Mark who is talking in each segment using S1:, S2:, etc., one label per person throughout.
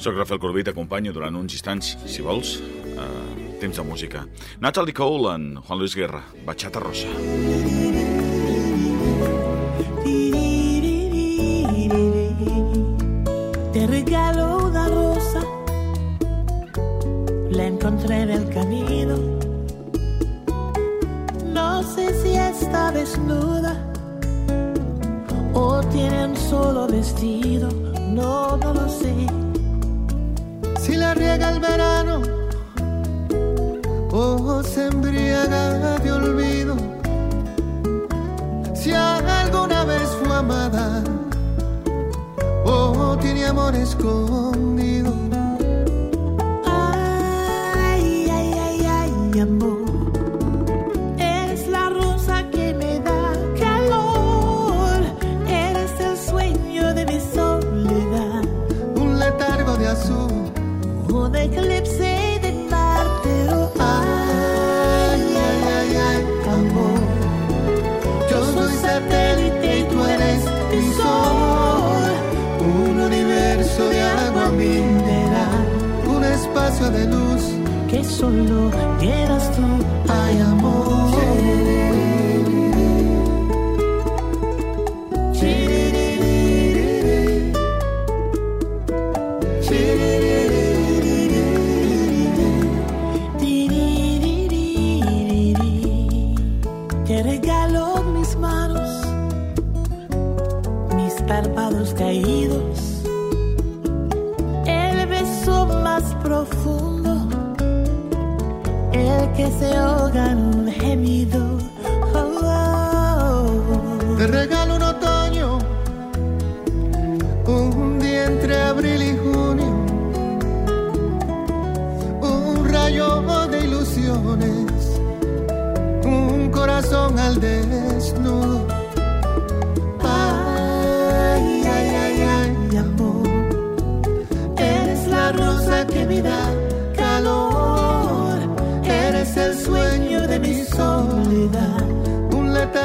S1: Soc Rafael Corbí, t'acompanyo durant uns instants, si vols, eh, temps de música. Natalie Cole en Juan Luis Guerra, Bachata Rosa.
S2: Te regalo una rosa, la encontré en el camino. No sé si está desnuda o tiene un solo vestido, no, no lo sé.
S3: Si la riega el verano o se embriaga de olvido, si alguna vez fue amada o tiene amor escondido.
S2: Que se ahoga en un gemido. Oh, oh.
S3: Te regalo un otoño, un día entre abril y junio, un rayo de ilusiones, un corazón al desnudo. Ay, ay, ay, ay, amor, eres la rosa que me da calor,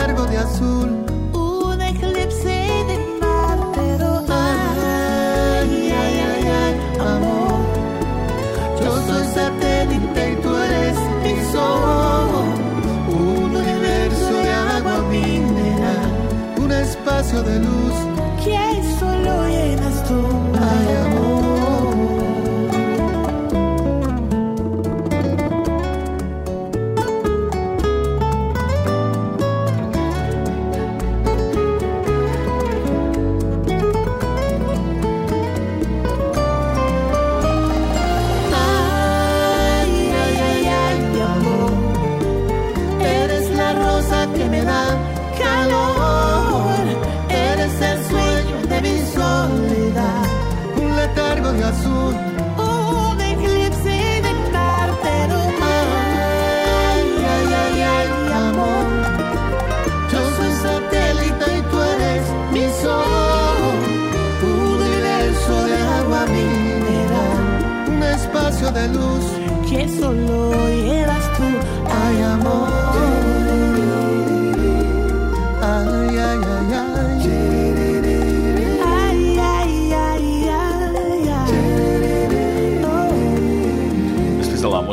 S3: un letargo de azul.
S2: Un eclipse de mar, pero ay, ay, ay, ay, amor.
S3: Yo soy satélite y tú eres mi sol. Un universo de agua mineral. Un espacio de luz.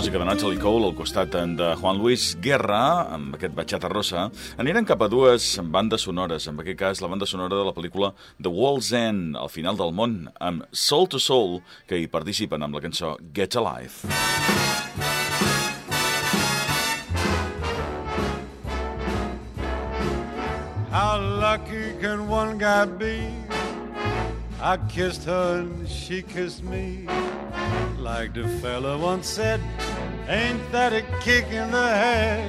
S1: Música de Natalie Cole al costat de Juan Luis Guerra, amb aquest Bachata Rosa, anirem cap a dues bandes sonores, en aquest cas la banda sonora de la pel·lícula The World's End, al final del món, amb Soul to Soul, que hi participen amb la cançó Get Alive.
S4: How lucky can one guy be? I kissed her and she kissed me. Like the fella once said, ain't that a kick in the head?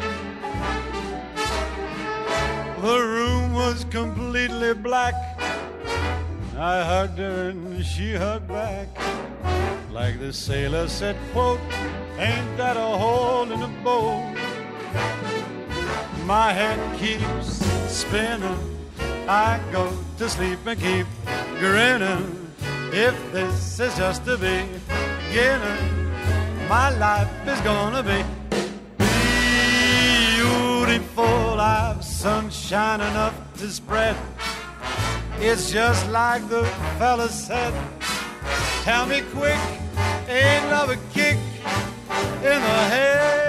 S4: The room was completely black. I hugged her and she hugged back. Like the sailor said, quote, ain't that a hole in the boat? My head keeps spinning. I go to sleep and keep grinning. If this is just the beginning, my life is gonna be beautiful. I've sunshine enough to spread. It's just like the fella said. Tell me quick, ain't love a kick in the head?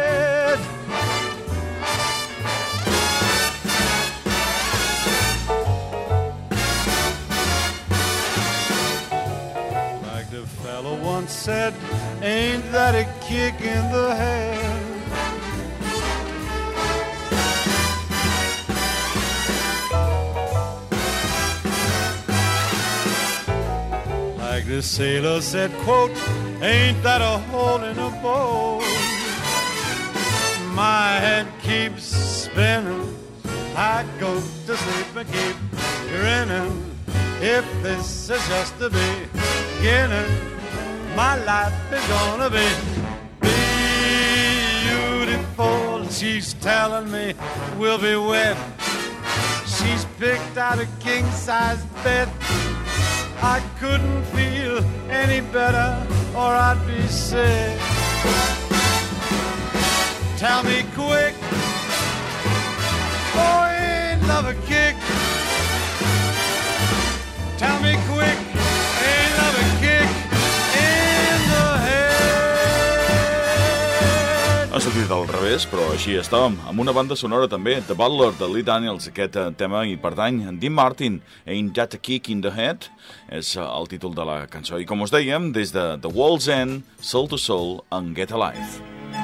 S4: Said, ain't that a kick in the head? Like the sailor said, quote, ain't that a hole in a boat? My head keeps spinning. I go to sleep and keep grinning. If this is just the beginning, my life is gonna be beautiful. She's telling me we'll be wed. She's picked out a king size bed. I couldn't feel any better, or I'd be sick. Tell me quick, oh, ain't love a kick? Tell me quick, ain't love a kick
S5: sortit al revés, però així estàvem. Amb una banda sonora també, The Butler, de Lee Daniels, aquest eh, tema i pertany Dean Martin, Ain't That a Kick in the Head, és eh, el títol de la cançó. I com us dèiem, des de The Wall's End, Soul to Soul, en Get Alive.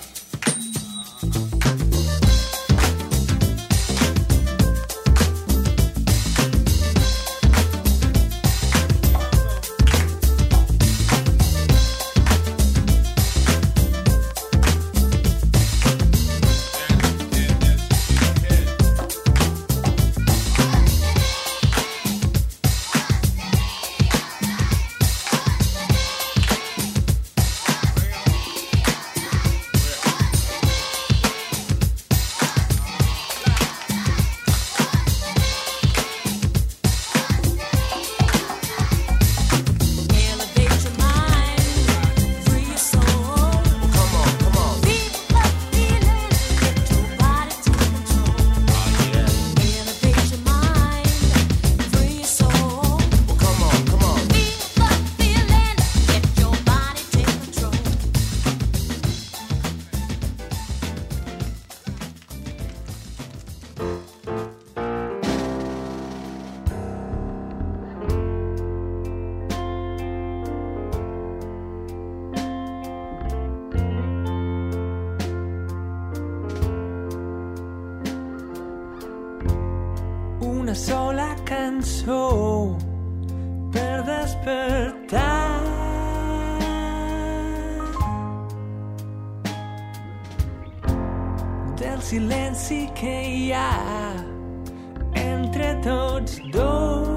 S6: Cançó per despertar. Del silenci que hi ha entre tots dos.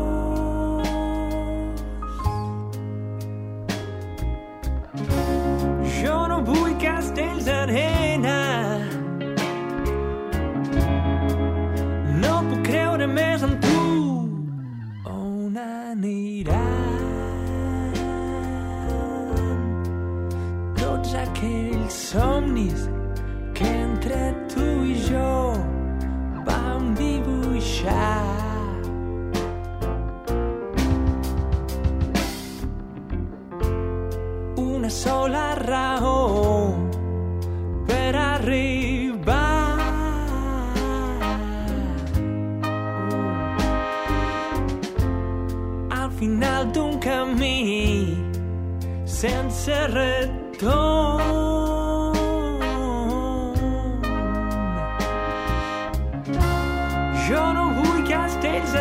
S6: Jo no vull castells d'arena No On aniran Tots aquells somnis que entre tu i jo vam dibuixar. Una sola raó ad un cammin senza retorno. Jo no vull castells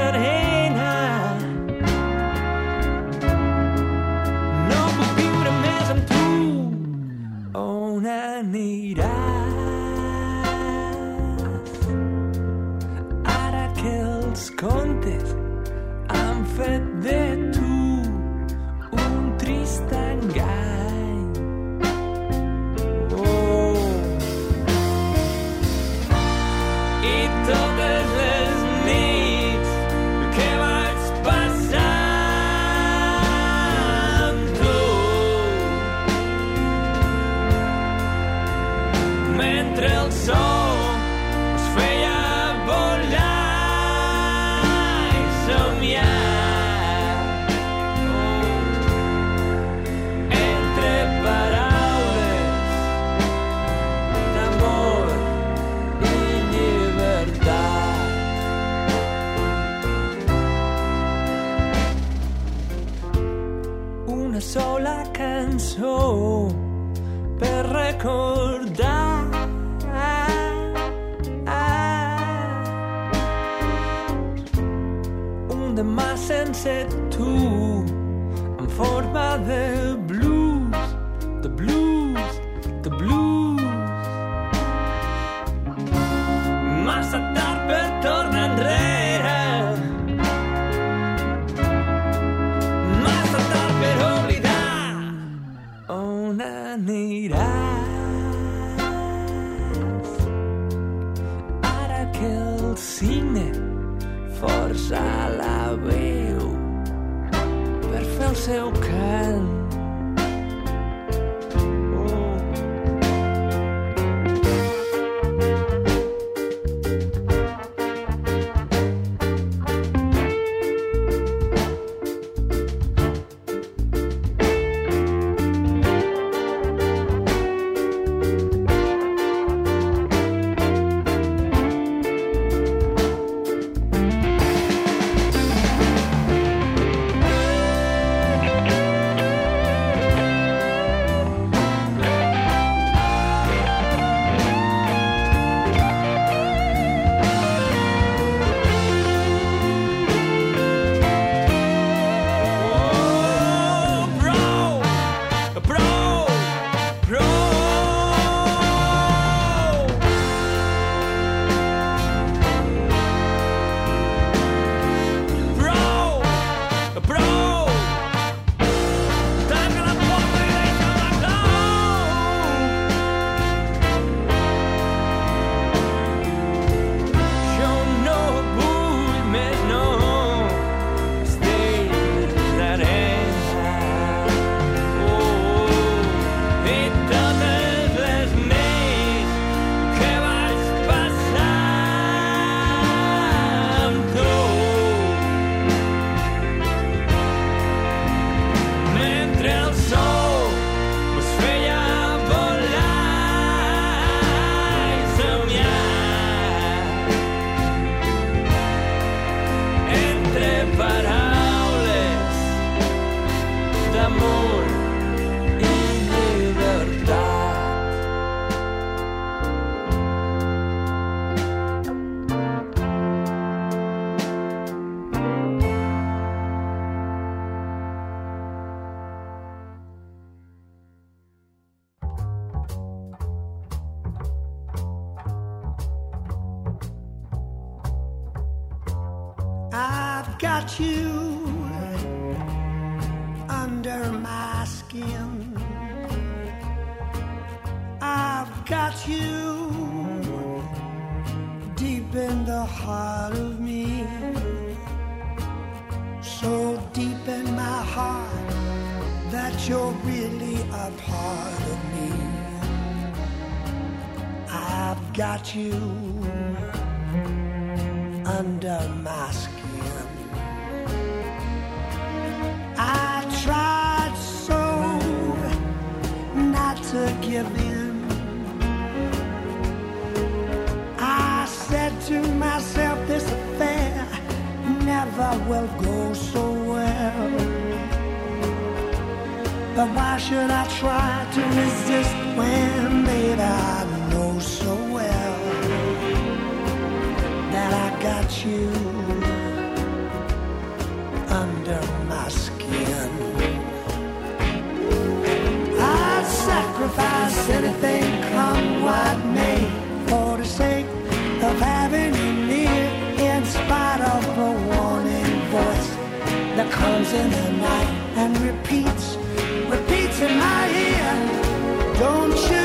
S6: mentre el sol es feia volar i somiar oh. entre paraules d'amor i llibertat. Una sola cançó per recordar. Demà sense tu en forma de blues, de blues, de blues. Massa tard per tornar enrere. Massa tard per oblidar. On aniràs? Ara que el cine força la veu per fer el seu cant.
S7: Under my skin. I tried so not to give in. I said to myself, this affair never will go so well. But why should I try to resist when, baby, I got you under my skin? I'd sacrifice anything, come what may, for the sake of having you near, in spite of a warning voice that comes in the night and repeats, repeats in my ear. Don't you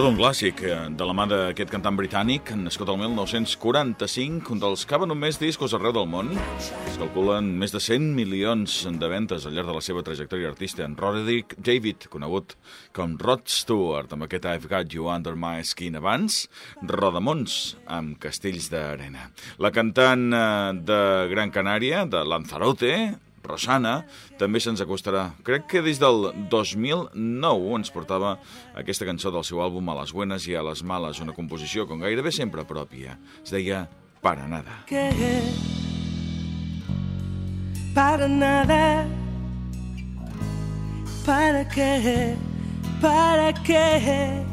S1: Tot un clàssic eh, de la mà d'aquest cantant britànic, nascut el 1945, un dels que ha venut més discos arreu del món. Es calculen més de 100 milions de ventes al llarg de la seva trajectòria artista. En Roderick David, conegut com Rod Stewart, amb aquest I've Got You Under My Skin abans, Rodamons, amb Castells d'Arena. La cantant eh, de Gran Canària, de Lanzarote, Rosana, també se'ns acostarà. Crec que des del 2009 ens portava aquesta cançó del seu àlbum A les buenas i a les males, una composició com gairebé sempre pròpia. Es deia Para nada.
S8: qué? Para nada. ¿Para qué? ¿Para qué?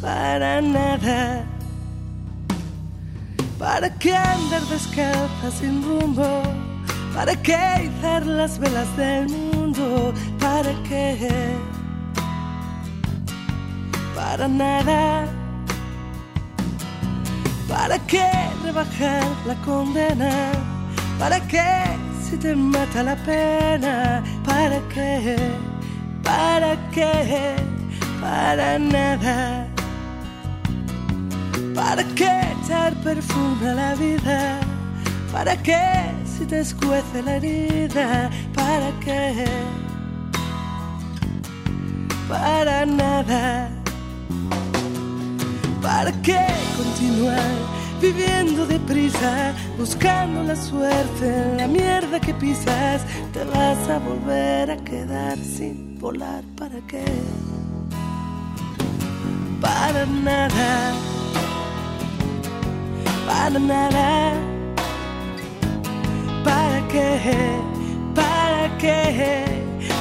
S8: Para nada. ¿Para qué andar descalza sin rumbo? ¿Para qué izar las velas del mundo? ¿Para qué? Para nada. ¿Para qué rebajar la condena? ¿Para qué si te mata la pena? ¿Para qué? ¿Para qué? Para nada. ¿Para qué echar perfume a la vida? ¿Para qué si te escuece la herida? ¿Para qué? Para nada. ¿Para qué continuar viviendo deprisa, buscando la suerte en la mierda que pisas, te vas a volver a quedar sin volar. ¿Para qué? Para nada. Para nada.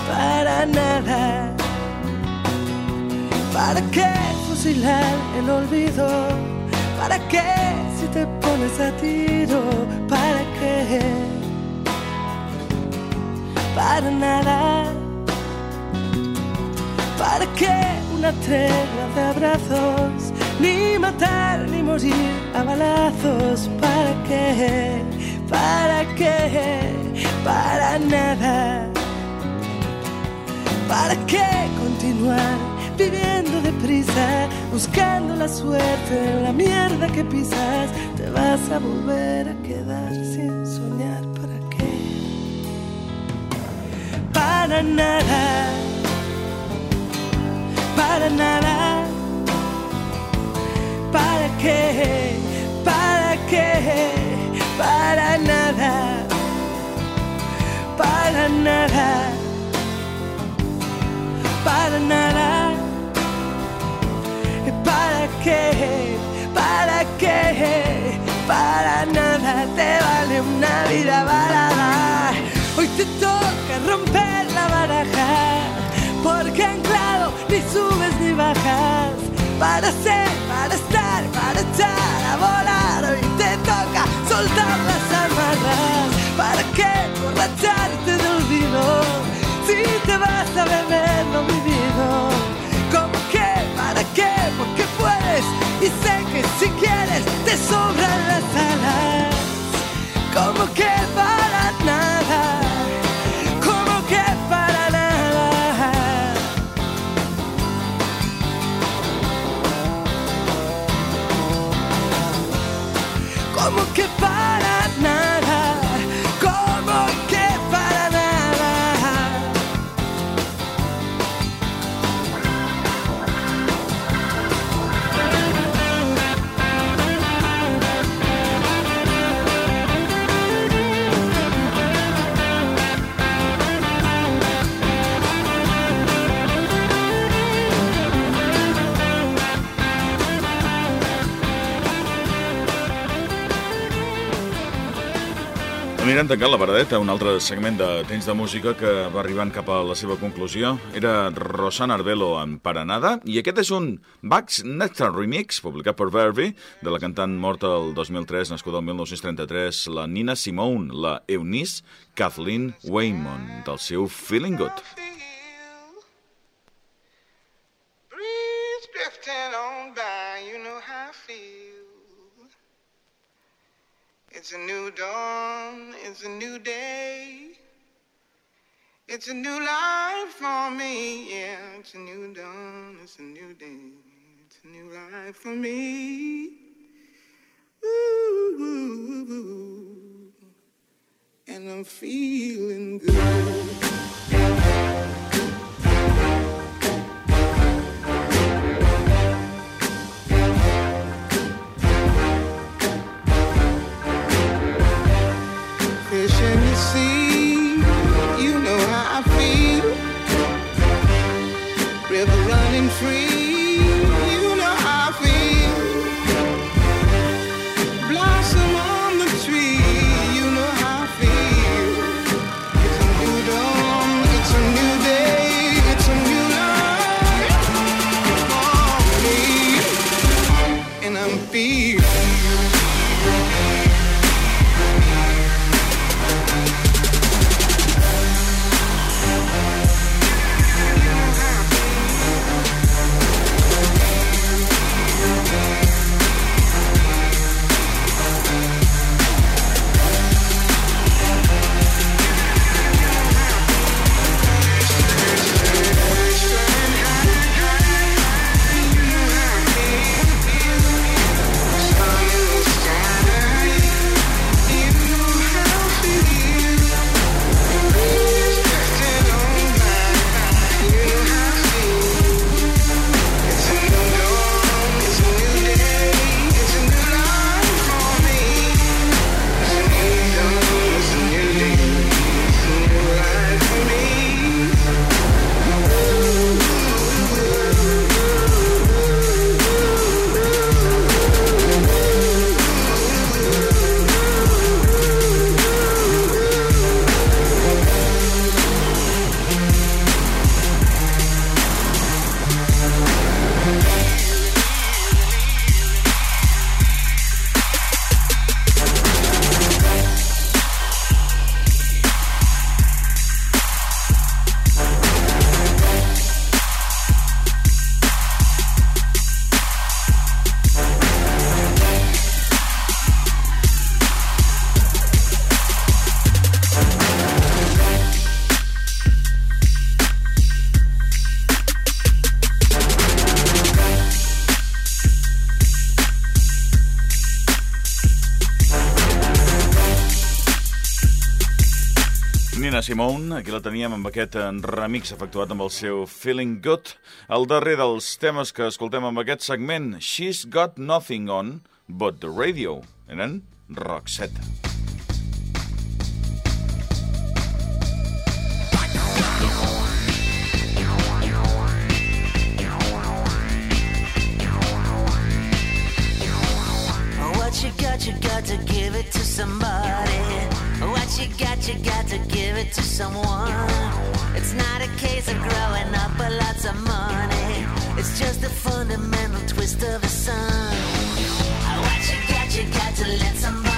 S8: Para nada. ¿Para qué fusilar el olvido? ¿Para qué si te pones a tiro? ¿Para qué? Para nada. ¿Para qué una tregua de abrazos? Ni matar ni morir a balazos. ¿Para qué? ¿Para qué? Para nada. ¿Para qué continuar viviendo deprisa, buscando la suerte en la mierda que pisas? Te vas a volver a quedar sin soñar. ¿Para qué? Para nada. Para nada. ¿Para qué? Para nada. ¿Para qué? ¿Para qué? Para nada te vale una vida balada. Hoy te toca romper la baraja, porque anclado ni subes ni bajas. Para ser, y sé que si quieres te sobran las alas. ¿Cómo que para nada? ¿Cómo que para nada? ¿Cómo que para
S1: Anirem tancant la paradeta, un altre segment de temps de música que va arribant cap a la seva conclusió. Era Rosana Arbelo en Paranada, i aquest és un Bax Nectar Remix, publicat per Verve, de la cantant morta el 2003, nascuda el 1933, la Nina Simone, la Eunice Kathleen Waymon, del seu Feeling Good.
S9: Breeze drifting on by, you know how I feel. It's a new dawn, it's a new day. It's a new life for me, yeah. It's a new dawn, it's a new day. It's a new life for me. Ooh, and I'm feeling good. Free,
S1: Nina Simone, aquí la teníem amb aquest eh, remix efectuat amb el seu Feeling Good. El darrer dels temes que escoltem amb aquest segment, She's Got Nothing On But The Radio. Eren Roxette.
S10: What you got, you got to give it to somebody. What you got, you got to give it to someone. It's not a case of growing up with lots of money. It's just a fundamental twist of the sun. What you got, you got to let somebody